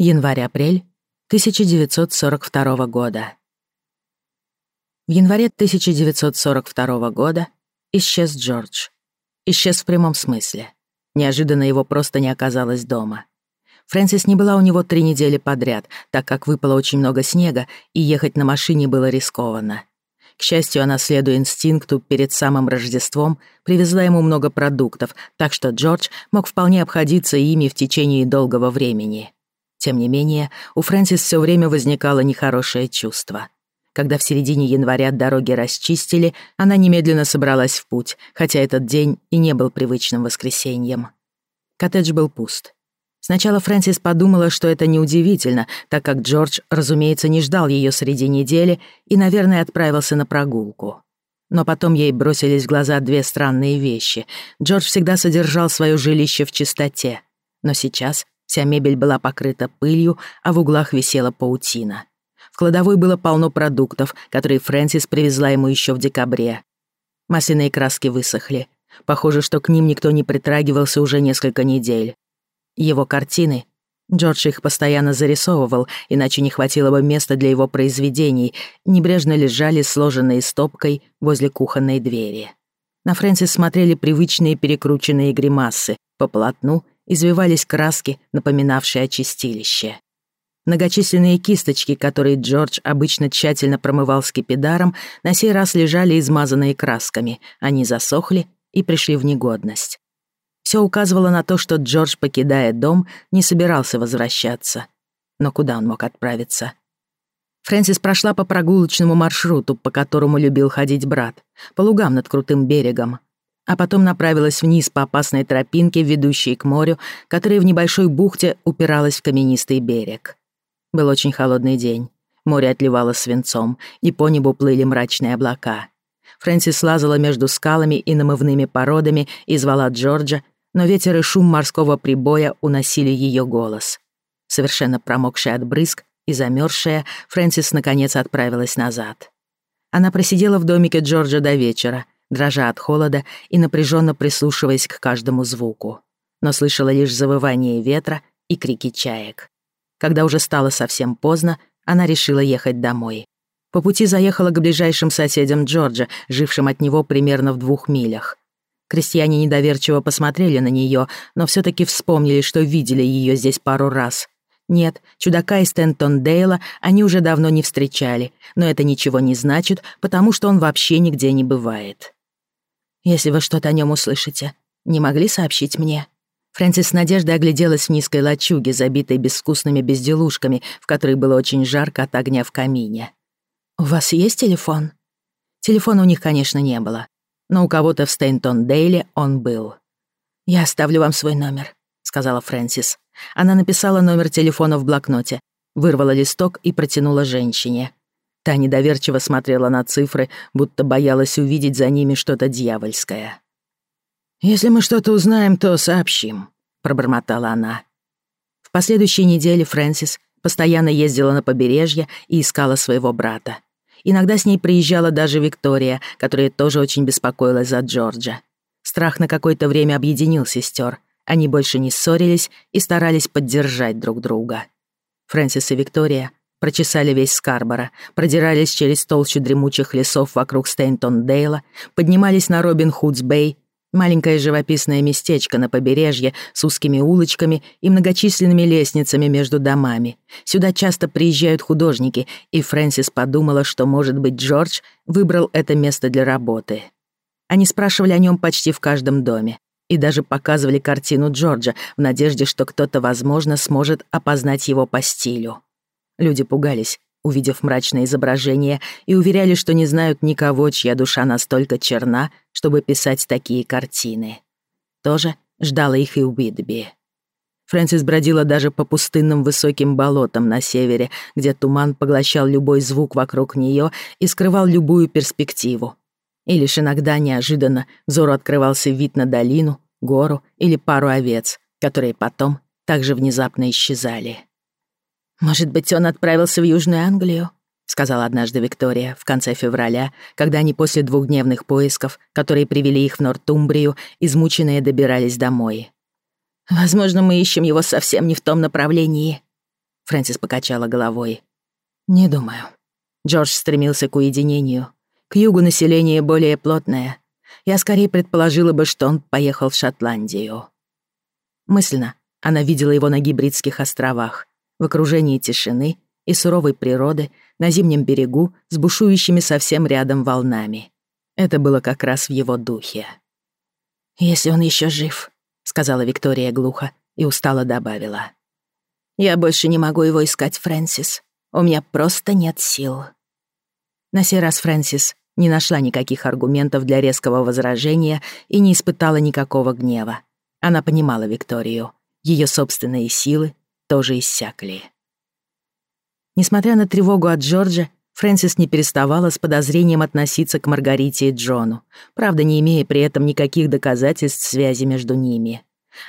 Январь-апрель 1942 года. В январе 1942 года исчез Джордж. Исчез в прямом смысле. Неожиданно его просто не оказалось дома. Фрэнсис не была у него три недели подряд, так как выпало очень много снега, и ехать на машине было рискованно. К счастью, она, следуя инстинкту, перед самым Рождеством привезла ему много продуктов, так что Джордж мог вполне обходиться ими в течение долгого времени. Тем не менее, у Фрэнсис все время возникало нехорошее чувство. Когда в середине января дороги расчистили, она немедленно собралась в путь, хотя этот день и не был привычным воскресеньем. Коттедж был пуст. Сначала Фрэнсис подумала, что это неудивительно, так как Джордж, разумеется, не ждал ее среди недели и, наверное, отправился на прогулку. Но потом ей бросились в глаза две странные вещи. Джордж всегда содержал свое жилище в чистоте, но сейчас Вся мебель была покрыта пылью, а в углах висела паутина. В кладовой было полно продуктов, которые Фрэнсис привезла ему еще в декабре. Масляные краски высохли. Похоже, что к ним никто не притрагивался уже несколько недель. Его картины Джордж их постоянно зарисовывал, иначе не хватило бы места для его произведений, небрежно лежали сложенные стопкой возле кухонной двери. На Фрэнсис смотрели привычные перекрученные гримасы по полотну извивались краски, напоминавшие очистилище. чистилище. Многочисленные кисточки, которые Джордж обычно тщательно промывал скипидаром, на сей раз лежали измазанные красками. Они засохли и пришли в негодность. Все указывало на то, что Джордж, покидая дом, не собирался возвращаться. Но куда он мог отправиться? Фрэнсис прошла по прогулочному маршруту, по которому любил ходить брат, по лугам над крутым берегом а потом направилась вниз по опасной тропинке, ведущей к морю, которая в небольшой бухте упиралась в каменистый берег. Был очень холодный день. Море отливало свинцом, и по небу плыли мрачные облака. Фрэнсис лазала между скалами и намывными породами и звала Джорджа, но ветер и шум морского прибоя уносили ее голос. Совершенно промокшая от брызг и замерзшая, Фрэнсис наконец отправилась назад. Она просидела в домике Джорджа до вечера — дрожа от холода и напряженно прислушиваясь к каждому звуку. Но слышала лишь завывание ветра и крики чаек. Когда уже стало совсем поздно, она решила ехать домой. По пути заехала к ближайшим соседям Джорджа, жившим от него примерно в двух милях. Крестьяне недоверчиво посмотрели на нее, но все таки вспомнили, что видели ее здесь пару раз. Нет, чудака из Тентон Дейла они уже давно не встречали, но это ничего не значит, потому что он вообще нигде не бывает. Если вы что-то о нем услышите, не могли сообщить мне?» Фрэнсис с надеждой огляделась в низкой лачуге, забитой безвкусными безделушками, в которой было очень жарко от огня в камине. «У вас есть телефон?» Телефона у них, конечно, не было, но у кого-то в Стейнтон-Дейле он был. «Я оставлю вам свой номер», — сказала Фрэнсис. Она написала номер телефона в блокноте, вырвала листок и протянула женщине. Та недоверчиво смотрела на цифры, будто боялась увидеть за ними что-то дьявольское. «Если мы что-то узнаем, то сообщим», — пробормотала она. В последующей неделе Фрэнсис постоянно ездила на побережье и искала своего брата. Иногда с ней приезжала даже Виктория, которая тоже очень беспокоилась за Джорджа. Страх на какое-то время объединил сестер. Они больше не ссорились и старались поддержать друг друга. Фрэнсис и Виктория Прочесали весь Скарборо, продирались через толщу дремучих лесов вокруг Стейнтон-Дейла, поднимались на Робин-Худс-Бэй, маленькое живописное местечко на побережье с узкими улочками и многочисленными лестницами между домами. Сюда часто приезжают художники, и Фрэнсис подумала, что, может быть, Джордж выбрал это место для работы. Они спрашивали о нем почти в каждом доме и даже показывали картину Джорджа в надежде, что кто-то, возможно, сможет опознать его по стилю. Люди пугались, увидев мрачное изображение, и уверяли, что не знают никого, чья душа настолько черна, чтобы писать такие картины. Тоже ждала их и Уидби. Фрэнсис бродила даже по пустынным высоким болотам на севере, где туман поглощал любой звук вокруг нее и скрывал любую перспективу. И лишь иногда неожиданно взору открывался вид на долину, гору или пару овец, которые потом также внезапно исчезали. «Может быть, он отправился в Южную Англию?» — сказала однажды Виктория в конце февраля, когда они после двухдневных поисков, которые привели их в Нортумбрию, измученные добирались домой. «Возможно, мы ищем его совсем не в том направлении», — Фрэнсис покачала головой. «Не думаю». Джордж стремился к уединению. К югу население более плотное. Я скорее предположила бы, что он поехал в Шотландию. Мысленно она видела его на Гибридских островах, в окружении тишины и суровой природы на зимнем берегу с бушующими совсем рядом волнами. Это было как раз в его духе. «Если он еще жив», — сказала Виктория глухо и устало добавила. «Я больше не могу его искать, Фрэнсис. У меня просто нет сил». На сей раз Фрэнсис не нашла никаких аргументов для резкого возражения и не испытала никакого гнева. Она понимала Викторию. Ее собственные силы тоже иссякли. Несмотря на тревогу от Джорджа, Фрэнсис не переставала с подозрением относиться к Маргарите и Джону, правда, не имея при этом никаких доказательств связи между ними.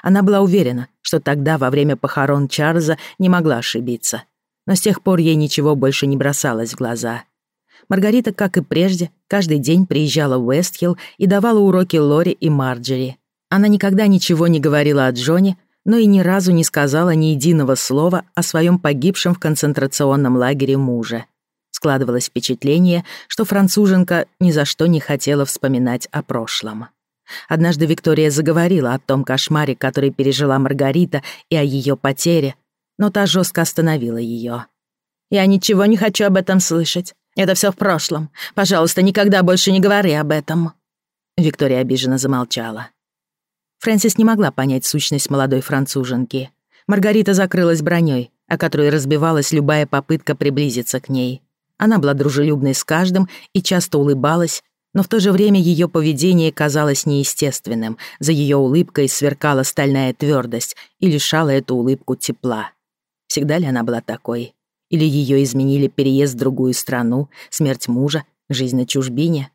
Она была уверена, что тогда, во время похорон Чарльза, не могла ошибиться. Но с тех пор ей ничего больше не бросалось в глаза. Маргарита, как и прежде, каждый день приезжала в Уэстхилл и давала уроки Лори и Марджери. Она никогда ничего не говорила о Джоне, но и ни разу не сказала ни единого слова о своем погибшем в концентрационном лагере муже. Складывалось впечатление, что француженка ни за что не хотела вспоминать о прошлом. Однажды Виктория заговорила о том кошмаре, который пережила Маргарита, и о ее потере, но та жестко остановила ее. «Я ничего не хочу об этом слышать. Это все в прошлом. Пожалуйста, никогда больше не говори об этом». Виктория обиженно замолчала. Фрэнсис не могла понять сущность молодой француженки. Маргарита закрылась броней, о которой разбивалась любая попытка приблизиться к ней. Она была дружелюбной с каждым и часто улыбалась, но в то же время ее поведение казалось неестественным. За ее улыбкой сверкала стальная твердость и лишала эту улыбку тепла. Всегда ли она была такой? Или ее изменили переезд в другую страну, смерть мужа, жизнь на чужбине?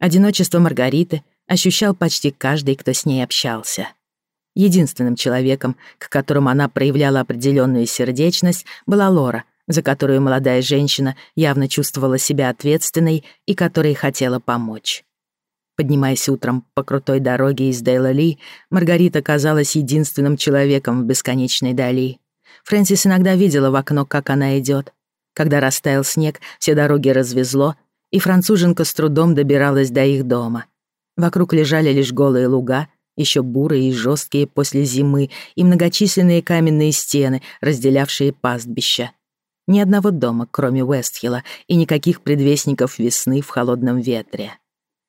Одиночество Маргариты — ощущал почти каждый, кто с ней общался. Единственным человеком, к которому она проявляла определенную сердечность, была Лора, за которую молодая женщина явно чувствовала себя ответственной и которой хотела помочь. Поднимаясь утром по крутой дороге из Дейла-Ли, Маргарита казалась единственным человеком в бесконечной дали. Фрэнсис иногда видела в окно, как она идет. Когда растаял снег, все дороги развезло, и француженка с трудом добиралась до их дома — Вокруг лежали лишь голые луга, еще бурые и жесткие после зимы, и многочисленные каменные стены, разделявшие пастбища. Ни одного дома, кроме Уэстхилла, и никаких предвестников весны в холодном ветре.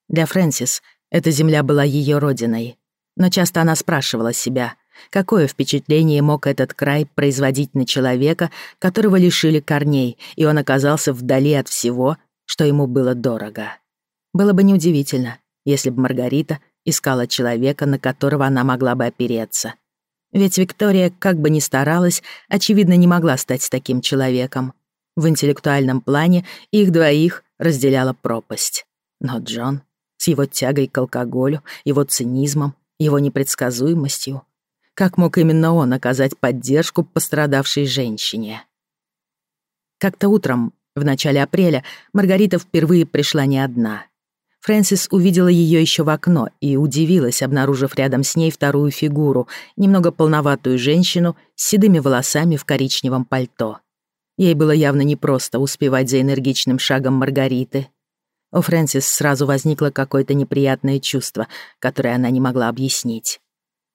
Для Фрэнсис эта земля была ее родиной. Но часто она спрашивала себя, какое впечатление мог этот край производить на человека, которого лишили корней, и он оказался вдали от всего, что ему было дорого. Было бы неудивительно, если бы Маргарита искала человека, на которого она могла бы опереться. Ведь Виктория, как бы ни старалась, очевидно, не могла стать таким человеком. В интеллектуальном плане их двоих разделяла пропасть. Но Джон с его тягой к алкоголю, его цинизмом, его непредсказуемостью. Как мог именно он оказать поддержку пострадавшей женщине? Как-то утром, в начале апреля, Маргарита впервые пришла не одна. Фрэнсис увидела ее еще в окно и удивилась, обнаружив рядом с ней вторую фигуру, немного полноватую женщину с седыми волосами в коричневом пальто. Ей было явно непросто успевать за энергичным шагом Маргариты. У Фрэнсис сразу возникло какое-то неприятное чувство, которое она не могла объяснить.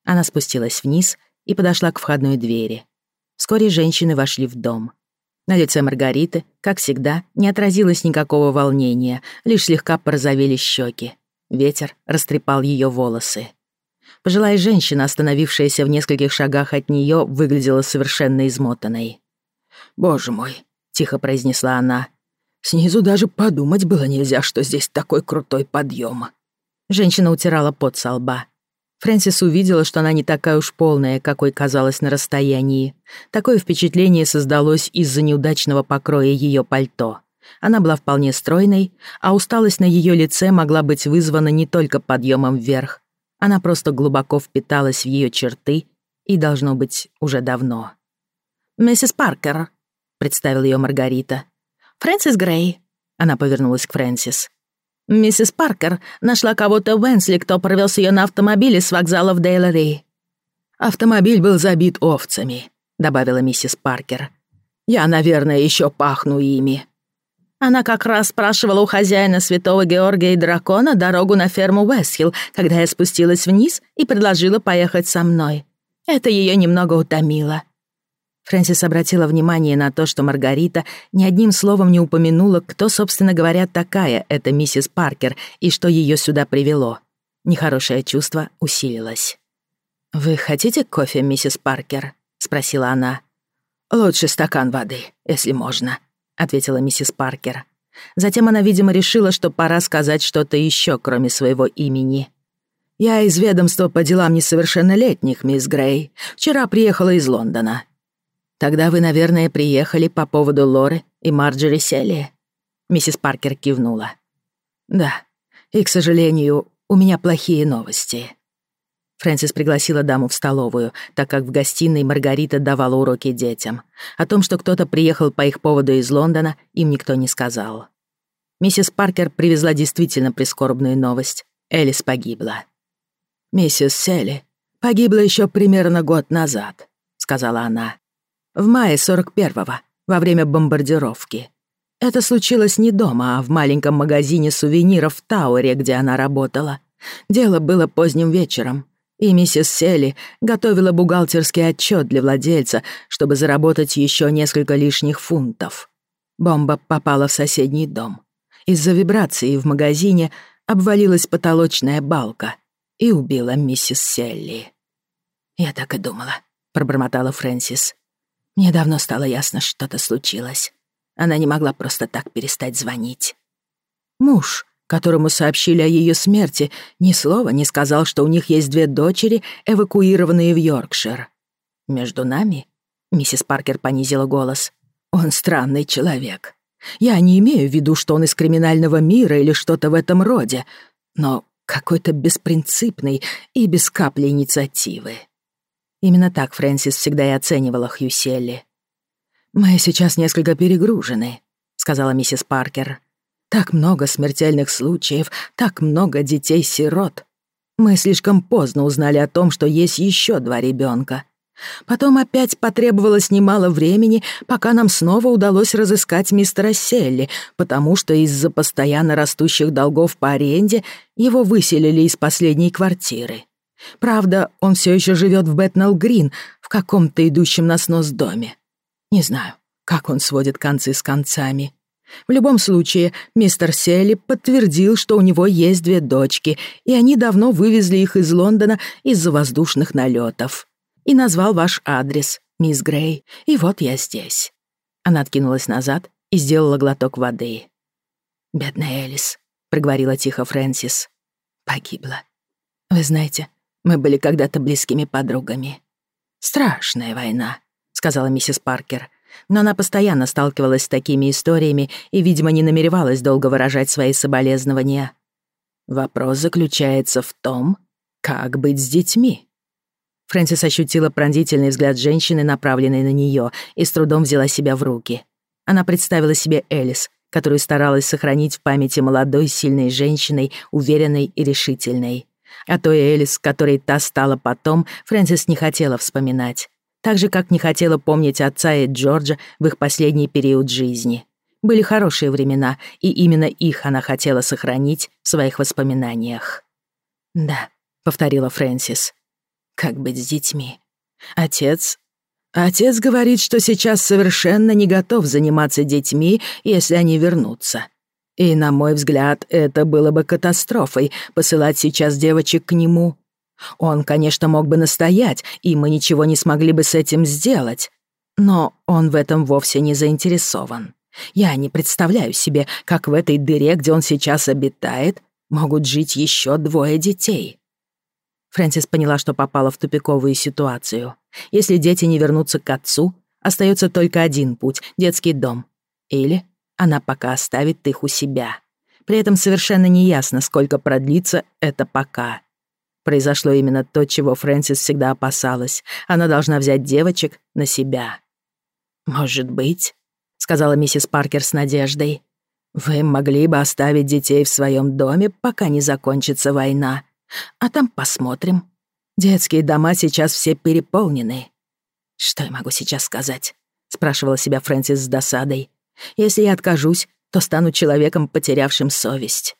Она спустилась вниз и подошла к входной двери. Вскоре женщины вошли в дом. На лице Маргариты, как всегда, не отразилось никакого волнения, лишь слегка порозовели щеки. Ветер растрепал ее волосы. Пожилая женщина, остановившаяся в нескольких шагах от нее, выглядела совершенно измотанной. «Боже мой!» — тихо произнесла она. «Снизу даже подумать было нельзя, что здесь такой крутой подъем. Женщина утирала пот со лба. Фрэнсис увидела, что она не такая уж полная, какой казалась на расстоянии. Такое впечатление создалось из-за неудачного покроя ее пальто. Она была вполне стройной, а усталость на ее лице могла быть вызвана не только подъемом вверх. Она просто глубоко впиталась в ее черты и, должно быть, уже давно. «Миссис Паркер», — представил ее Маргарита. «Фрэнсис Грей», — она повернулась к Фрэнсис. Миссис Паркер нашла кого-то в Энсли, кто провез ее на автомобиле с вокзала в Дейлори. «Автомобиль был забит овцами», — добавила миссис Паркер. «Я, наверное, еще пахну ими». Она как раз спрашивала у хозяина святого Георгия и дракона дорогу на ферму Уэсхилл, когда я спустилась вниз и предложила поехать со мной. Это ее немного утомило. Фрэнсис обратила внимание на то, что Маргарита ни одним словом не упомянула, кто, собственно говоря, такая эта миссис Паркер и что ее сюда привело. Нехорошее чувство усилилось. «Вы хотите кофе, миссис Паркер?» — спросила она. «Лучше стакан воды, если можно», — ответила миссис Паркер. Затем она, видимо, решила, что пора сказать что-то еще, кроме своего имени. «Я из ведомства по делам несовершеннолетних, мисс Грей. Вчера приехала из Лондона. Тогда вы, наверное, приехали по поводу Лоры и Марджери Селли?» Миссис Паркер кивнула. «Да. И, к сожалению, у меня плохие новости». Фрэнсис пригласила даму в столовую, так как в гостиной Маргарита давала уроки детям. О том, что кто-то приехал по их поводу из Лондона, им никто не сказал. Миссис Паркер привезла действительно прискорбную новость. Элис погибла. «Миссис Селли погибла еще примерно год назад», — сказала она. В мае 41-го, во время бомбардировки. Это случилось не дома, а в маленьком магазине сувениров в Тауэре, где она работала. Дело было поздним вечером, и миссис Селли готовила бухгалтерский отчет для владельца, чтобы заработать еще несколько лишних фунтов. Бомба попала в соседний дом. Из-за вибрации в магазине обвалилась потолочная балка и убила миссис Селли. «Я так и думала», — пробормотала Фрэнсис. Мне давно стало ясно, что-то случилось. Она не могла просто так перестать звонить. Муж, которому сообщили о ее смерти, ни слова не сказал, что у них есть две дочери, эвакуированные в Йоркшир. Между нами, миссис Паркер понизила голос, он странный человек. Я не имею в виду, что он из криминального мира или что-то в этом роде, но какой-то беспринципный и без капли инициативы. Именно так Фрэнсис всегда и оценивала Хью Селли. «Мы сейчас несколько перегружены», — сказала миссис Паркер. «Так много смертельных случаев, так много детей-сирот. Мы слишком поздно узнали о том, что есть еще два ребенка. Потом опять потребовалось немало времени, пока нам снова удалось разыскать мистера Селли, потому что из-за постоянно растущих долгов по аренде его выселили из последней квартиры. Правда, он все еще живет в Бэтнелл-Грин, в каком-то идущем на снос доме. Не знаю, как он сводит концы с концами. В любом случае, мистер Селли подтвердил, что у него есть две дочки, и они давно вывезли их из Лондона из-за воздушных налетов. И назвал ваш адрес, мисс Грей, и вот я здесь». Она откинулась назад и сделала глоток воды. «Бедная Элис», — проговорила тихо Фрэнсис, — «погибла. Вы знаете, мы были когда-то близкими подругами. «Страшная война», — сказала миссис Паркер. Но она постоянно сталкивалась с такими историями и, видимо, не намеревалась долго выражать свои соболезнования. «Вопрос заключается в том, как быть с детьми?» Фрэнсис ощутила пронзительный взгляд женщины, направленный на нее, и с трудом взяла себя в руки. Она представила себе Элис, которую старалась сохранить в памяти молодой, сильной женщиной, уверенной и решительной. А О той Элис, которой та стала потом, Фрэнсис не хотела вспоминать. Так же, как не хотела помнить отца и Джорджа в их последний период жизни. Были хорошие времена, и именно их она хотела сохранить в своих воспоминаниях. «Да», — повторила Фрэнсис, — «как быть с детьми? Отец Отец говорит, что сейчас совершенно не готов заниматься детьми, если они вернутся. И, на мой взгляд, это было бы катастрофой посылать сейчас девочек к нему. Он, конечно, мог бы настоять, и мы ничего не смогли бы с этим сделать. Но он в этом вовсе не заинтересован. Я не представляю себе, как в этой дыре, где он сейчас обитает, могут жить еще двое детей. Фрэнсис поняла, что попала в тупиковую ситуацию. Если дети не вернутся к отцу, остается только один путь — детский дом. Или она пока оставит их у себя. При этом совершенно неясно, сколько продлится это пока. Произошло именно то, чего Фрэнсис всегда опасалась. Она должна взять девочек на себя. «Может быть», — сказала миссис Паркер с надеждой. «Вы могли бы оставить детей в своем доме, пока не закончится война. А там посмотрим. Детские дома сейчас все переполнены». «Что я могу сейчас сказать?» — спрашивала себя Фрэнсис с досадой. Если я откажусь, то стану человеком, потерявшим совесть.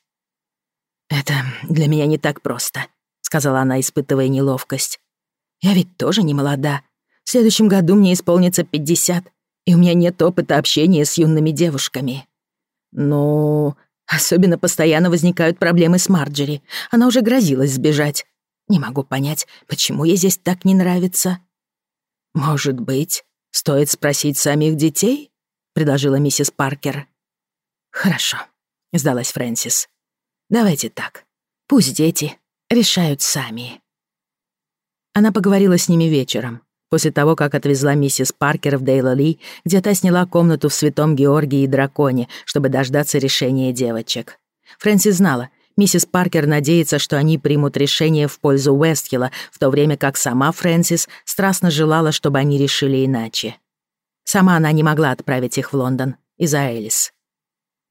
«Это для меня не так просто», — сказала она, испытывая неловкость. «Я ведь тоже не молода. В следующем году мне исполнится 50, и у меня нет опыта общения с юными девушками». «Ну...» Особенно постоянно возникают проблемы с Марджери. Она уже грозилась сбежать. Не могу понять, почему ей здесь так не нравится. Может быть, стоит спросить самих детей? — предложила миссис Паркер. «Хорошо», — сдалась Фрэнсис. «Давайте так. Пусть дети решают сами». Она поговорила с ними вечером, после того, как отвезла миссис Паркер в Дейла Ли, где та сняла комнату в Святом Георгии и Драконе, чтобы дождаться решения девочек. Фрэнсис знала, миссис Паркер надеется, что они примут решение в пользу Уэстхилла, в то время как сама Фрэнсис страстно желала, чтобы они решили иначе. Сама она не могла отправить их в Лондон из-за Элис.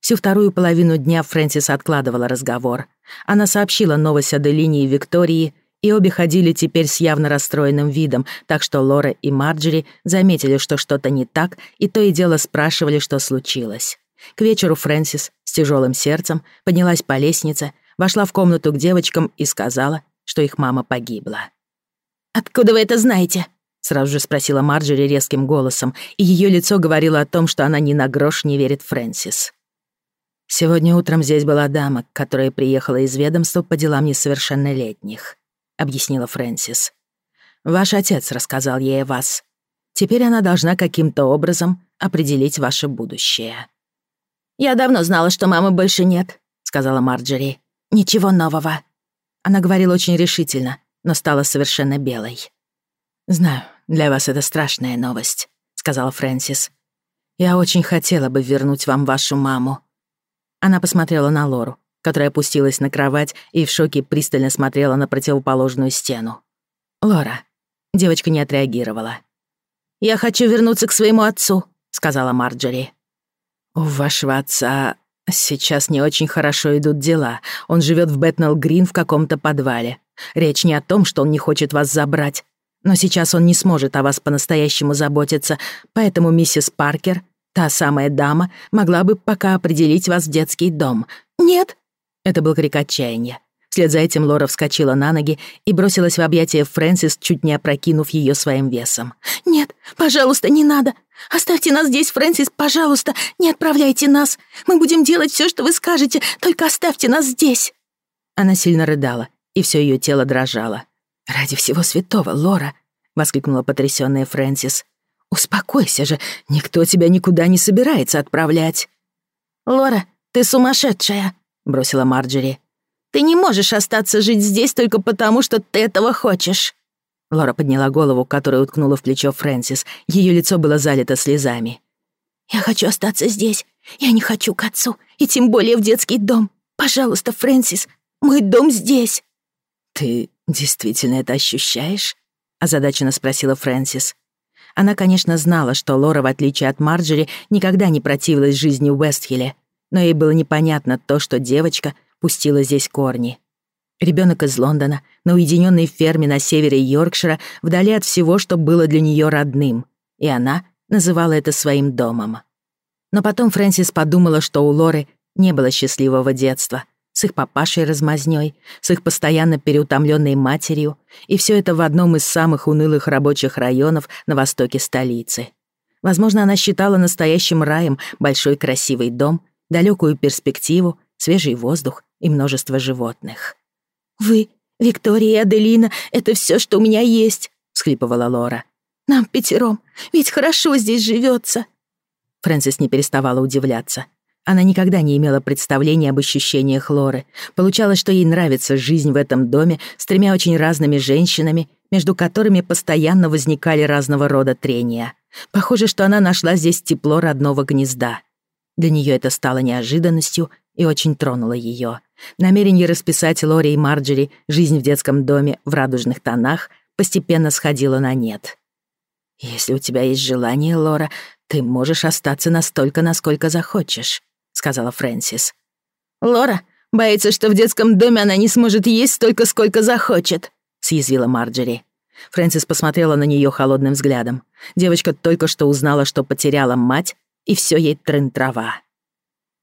Всю вторую половину дня Фрэнсис откладывала разговор. Она сообщила новость о Делине и Виктории, и обе ходили теперь с явно расстроенным видом, так что Лора и Марджери заметили, что что-то не так, и то и дело спрашивали, что случилось. К вечеру Фрэнсис с тяжелым сердцем поднялась по лестнице, вошла в комнату к девочкам и сказала, что их мама погибла. «Откуда вы это знаете?» Сразу же спросила Марджери резким голосом, и ее лицо говорило о том, что она ни на грош не верит Фрэнсис. «Сегодня утром здесь была дама, которая приехала из ведомства по делам несовершеннолетних», — объяснила Фрэнсис. «Ваш отец рассказал ей о вас. Теперь она должна каким-то образом определить ваше будущее». «Я давно знала, что мамы больше нет», — сказала Марджери. «Ничего нового». Она говорила очень решительно, но стала совершенно белой. «Знаю, для вас это страшная новость», — сказала Фрэнсис. «Я очень хотела бы вернуть вам вашу маму». Она посмотрела на Лору, которая опустилась на кровать и в шоке пристально смотрела на противоположную стену. «Лора». Девочка не отреагировала. «Я хочу вернуться к своему отцу», — сказала Марджори. «У вашего отца сейчас не очень хорошо идут дела. Он живет в Бэтнелл-Грин в каком-то подвале. Речь не о том, что он не хочет вас забрать. Но сейчас он не сможет о вас по-настоящему заботиться, поэтому миссис Паркер, та самая дама, могла бы пока определить вас в детский дом. Нет!» Это был крик отчаяния. Вслед за этим Лора вскочила на ноги и бросилась в объятия Фрэнсис, чуть не опрокинув ее своим весом. «Нет, пожалуйста, не надо! Оставьте нас здесь, Фрэнсис, пожалуйста! Не отправляйте нас! Мы будем делать все, что вы скажете, только оставьте нас здесь!» Она сильно рыдала, и все ее тело дрожало. «Ради всего святого, Лора!» — воскликнула потрясённая Фрэнсис. «Успокойся же, никто тебя никуда не собирается отправлять!» «Лора, ты сумасшедшая!» — бросила Марджери. «Ты не можешь остаться жить здесь только потому, что ты этого хочешь!» Лора подняла голову, которая уткнула в плечо Фрэнсис. Её лицо было залито слезами. «Я хочу остаться здесь. Я не хочу к отцу, и тем более в детский дом. Пожалуйста, Фрэнсис, мой дом здесь!» «Ты «Действительно это ощущаешь?» — озадаченно спросила Фрэнсис. Она, конечно, знала, что Лора, в отличие от Марджери, никогда не противилась жизни в Уэстхилле, но ей было непонятно то, что девочка пустила здесь корни. Ребенок из Лондона, на уединенной ферме на севере Йоркшира, вдали от всего, что было для нее родным. И она называла это своим домом. Но потом Фрэнсис подумала, что у Лоры не было счастливого детства — с их папашей размазнёй, с их постоянно переутомленной матерью, и все это в одном из самых унылых рабочих районов на востоке столицы. Возможно, она считала настоящим раем большой красивый дом, далекую перспективу, свежий воздух и множество животных. «Вы, Виктория и Аделина, это все, что у меня есть», — всхлипывала Лора. «Нам пятером, ведь хорошо здесь живется. Фрэнсис не переставала удивляться — она никогда не имела представления об ощущениях Лоры. Получалось, что ей нравится жизнь в этом доме с тремя очень разными женщинами, между которыми постоянно возникали разного рода трения. Похоже, что она нашла здесь тепло родного гнезда. Для нее это стало неожиданностью и очень тронуло ее. Намерение расписать Лоре и Марджери жизнь в детском доме в радужных тонах постепенно сходило на нет. «Если у тебя есть желание, Лора, ты можешь остаться настолько, насколько захочешь сказала Фрэнсис. «Лора боится, что в детском доме она не сможет есть столько, сколько захочет», — съязвила Марджери. Фрэнсис посмотрела на нее холодным взглядом. Девочка только что узнала, что потеряла мать, и все ей трын-трава.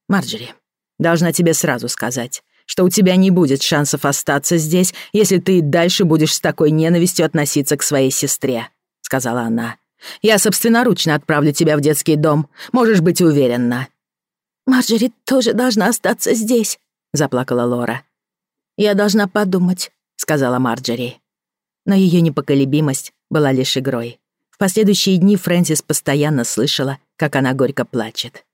«Марджери, должна тебе сразу сказать, что у тебя не будет шансов остаться здесь, если ты и дальше будешь с такой ненавистью относиться к своей сестре», — сказала она. «Я собственноручно отправлю тебя в детский дом, можешь быть уверена. «Марджери тоже должна остаться здесь», — заплакала Лора. «Я должна подумать», — сказала Марджери. Но ее непоколебимость была лишь игрой. В последующие дни Фрэнсис постоянно слышала, как она горько плачет.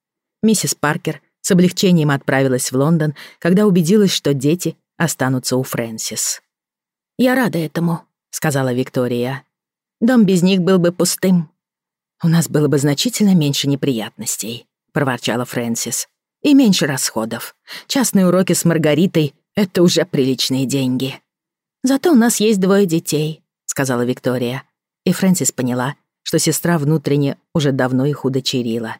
Миссис Паркер с облегчением отправилась в Лондон, когда убедилась, что дети останутся у Фрэнсис. «Я рада этому», — сказала Виктория. «Дом без них был бы пустым. У нас было бы значительно меньше неприятностей». — проворчала Фрэнсис. «И меньше расходов. Частные уроки с Маргаритой — это уже приличные деньги». «Зато у нас есть двое детей», — сказала Виктория. И Фрэнсис поняла, что сестра внутренне уже давно их удочерила.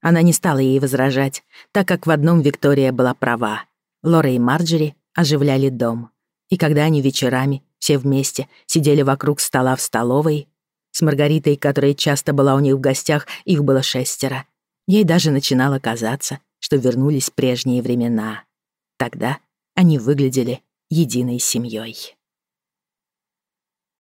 Она не стала ей возражать, так как в одном Виктория была права. Лора и Марджери оживляли дом. И когда они вечерами, все вместе, сидели вокруг стола в столовой, с Маргаритой, которая часто была у них в гостях, их было шестеро — Ей даже начинало казаться, что вернулись прежние времена. Тогда они выглядели единой семьей.